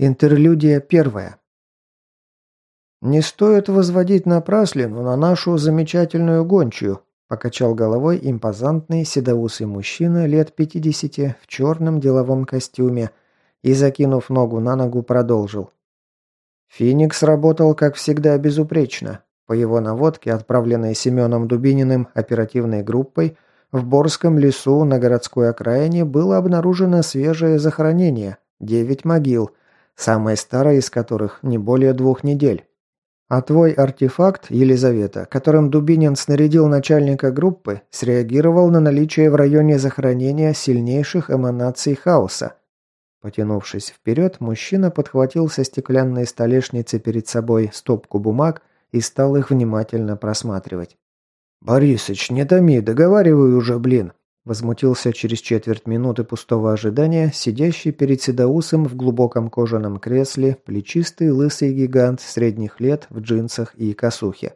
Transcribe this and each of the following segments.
Интерлюдия первая. «Не стоит возводить напраслину на нашу замечательную гончую», покачал головой импозантный седоусый мужчина лет 50 в черном деловом костюме и, закинув ногу на ногу, продолжил. Феникс работал, как всегда, безупречно. По его наводке, отправленной Семеном Дубининым оперативной группой, в Борском лесу на городской окраине было обнаружено свежее захоронение – девять могил – самая старая из которых не более двух недель. А твой артефакт, Елизавета, которым Дубинин снарядил начальника группы, среагировал на наличие в районе захоронения сильнейших эманаций хаоса. Потянувшись вперед, мужчина подхватил со стеклянной столешницы перед собой стопку бумаг и стал их внимательно просматривать. «Борисыч, не томи, договаривай уже, блин!» Возмутился через четверть минуты пустого ожидания, сидящий перед Седоусом в глубоком кожаном кресле, плечистый лысый гигант средних лет в джинсах и косухе.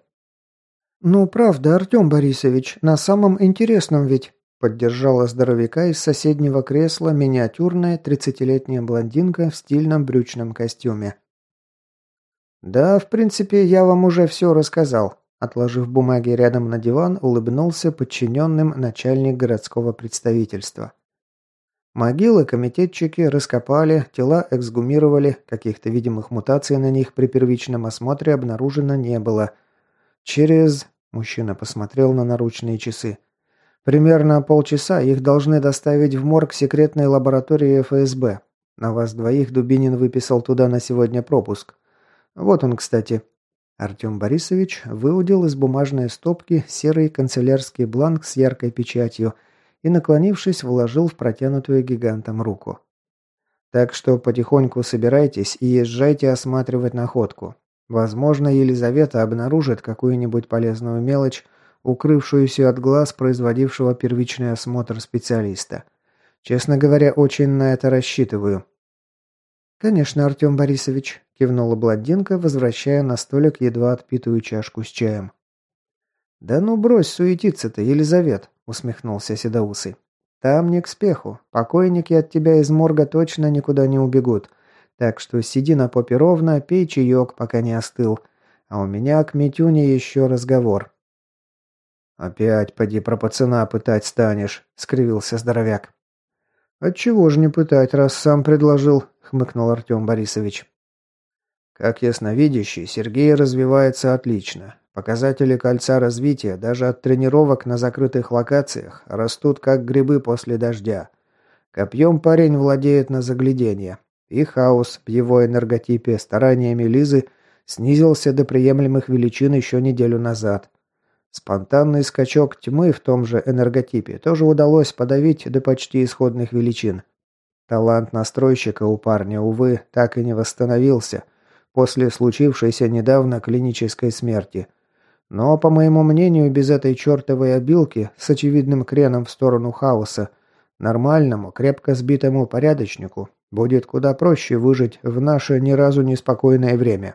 «Ну, правда, Артем Борисович, на самом интересном ведь...» Поддержала здоровяка из соседнего кресла миниатюрная тридцатилетняя блондинка в стильном брючном костюме. «Да, в принципе, я вам уже все рассказал», Отложив бумаги рядом на диван, улыбнулся подчиненным начальник городского представительства. Могилы комитетчики раскопали, тела эксгумировали, каких-то видимых мутаций на них при первичном осмотре обнаружено не было. Через... Мужчина посмотрел на наручные часы. Примерно полчаса их должны доставить в морг секретной лаборатории ФСБ. На вас двоих Дубинин выписал туда на сегодня пропуск. Вот он, кстати. Артем Борисович выудил из бумажной стопки серый канцелярский бланк с яркой печатью и, наклонившись, вложил в протянутую гигантом руку. Так что потихоньку собирайтесь и езжайте осматривать находку. Возможно, Елизавета обнаружит какую-нибудь полезную мелочь, укрывшуюся от глаз производившего первичный осмотр специалиста. Честно говоря, очень на это рассчитываю. «Конечно, Артем Борисович», – кивнула блондинка, возвращая на столик едва отпитую чашку с чаем. «Да ну брось суетиться-то, Елизавет», – усмехнулся Седоусый. «Там не к спеху. Покойники от тебя из морга точно никуда не убегут. Так что сиди на попе ровно, пей чаек, пока не остыл. А у меня к Митюне еще разговор». «Опять поди про пацана пытать станешь», – скривился здоровяк. «Отчего же не пытать, раз сам предложил?» – хмыкнул Артем Борисович. Как ясновидящий, Сергей развивается отлично. Показатели кольца развития даже от тренировок на закрытых локациях растут как грибы после дождя. Копьем парень владеет на заглядение. И хаос в его энерготипе стараниями Лизы снизился до приемлемых величин еще неделю назад. Спонтанный скачок тьмы в том же энерготипе тоже удалось подавить до почти исходных величин. Талант настройщика у парня, увы, так и не восстановился после случившейся недавно клинической смерти. Но, по моему мнению, без этой чертовой обилки с очевидным креном в сторону хаоса, нормальному, крепко сбитому порядочнику будет куда проще выжить в наше ни разу не спокойное время.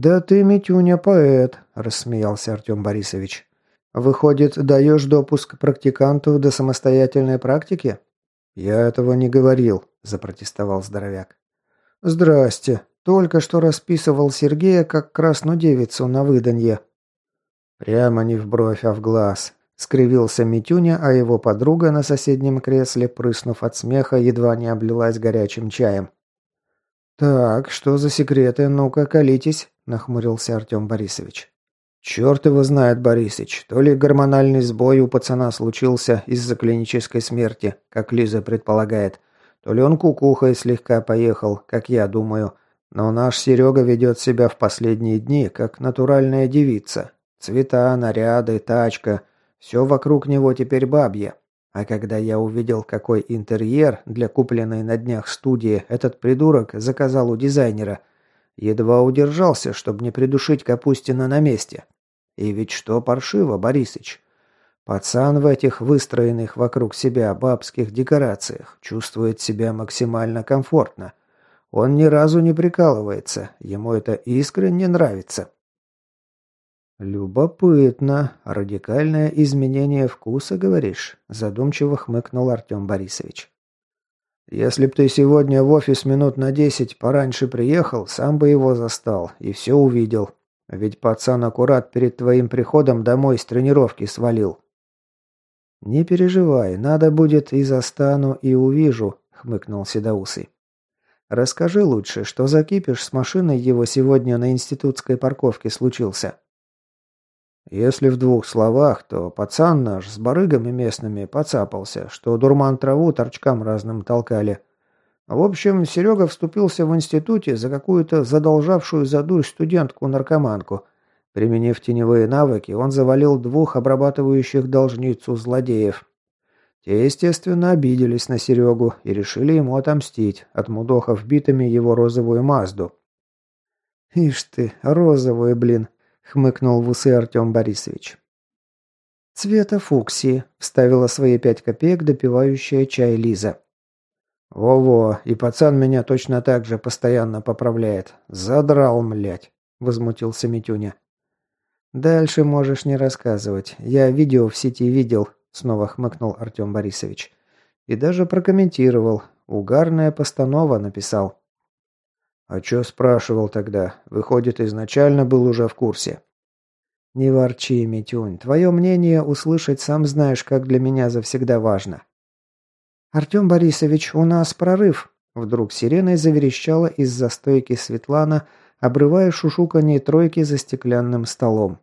«Да ты, Митюня, поэт», – рассмеялся Артем Борисович. «Выходит, даешь допуск практиканту до самостоятельной практики?» «Я этого не говорил», – запротестовал здоровяк. «Здрасте. Только что расписывал Сергея как красную девицу на выданье». «Прямо не в бровь, а в глаз», – скривился Митюня, а его подруга на соседнем кресле, прыснув от смеха, едва не облилась горячим чаем. «Так, что за секреты? Ну-ка, колитесь», – нахмурился Артем Борисович. «Черт его знает, Борисыч. То ли гормональный сбой у пацана случился из-за клинической смерти, как Лиза предполагает, то ли он кукухой слегка поехал, как я думаю. Но наш Серега ведет себя в последние дни, как натуральная девица. Цвета, наряды, тачка. Все вокруг него теперь бабье. А когда я увидел, какой интерьер для купленной на днях студии этот придурок заказал у дизайнера, едва удержался, чтобы не придушить Капустина на месте. И ведь что паршиво, Борисыч? Пацан в этих выстроенных вокруг себя бабских декорациях чувствует себя максимально комфортно. Он ни разу не прикалывается, ему это искренне нравится. «Любопытно. Радикальное изменение вкуса, говоришь?» – задумчиво хмыкнул Артем Борисович. Если б ты сегодня в офис минут на десять пораньше приехал, сам бы его застал и все увидел. Ведь пацан аккурат перед твоим приходом домой с тренировки свалил». «Не переживай, надо будет и застану, и увижу», — хмыкнул Седоусый. «Расскажи лучше, что за кипиш с машиной его сегодня на институтской парковке случился?» Если в двух словах, то пацан наш с барыгами местными поцапался, что дурман траву торчкам разным толкали. В общем, Серега вступился в институте за какую-то задолжавшую за дурь студентку-наркоманку. Применив теневые навыки, он завалил двух обрабатывающих должницу злодеев. Те, естественно, обиделись на Серегу и решили ему отомстить, отмудохав битами его розовую Мазду. «Ишь ты, розовую, блин!» — хмыкнул в усы Артем Борисович. «Цвета фуксии», — вставила свои пять копеек допивающая чай Лиза. «Во-во, и пацан меня точно так же постоянно поправляет. Задрал, млять!» — возмутился Митюня. «Дальше можешь не рассказывать. Я видео в сети видел», — снова хмыкнул Артем Борисович. «И даже прокомментировал. Угарная постанова написал». «А чё спрашивал тогда? Выходит, изначально был уже в курсе». «Не ворчи, Митюнь. Твое мнение услышать сам знаешь, как для меня завсегда важно. «Артем Борисович, у нас прорыв!» Вдруг сиреной заверещала из-за стойки Светлана, обрывая шушуканье тройки за стеклянным столом.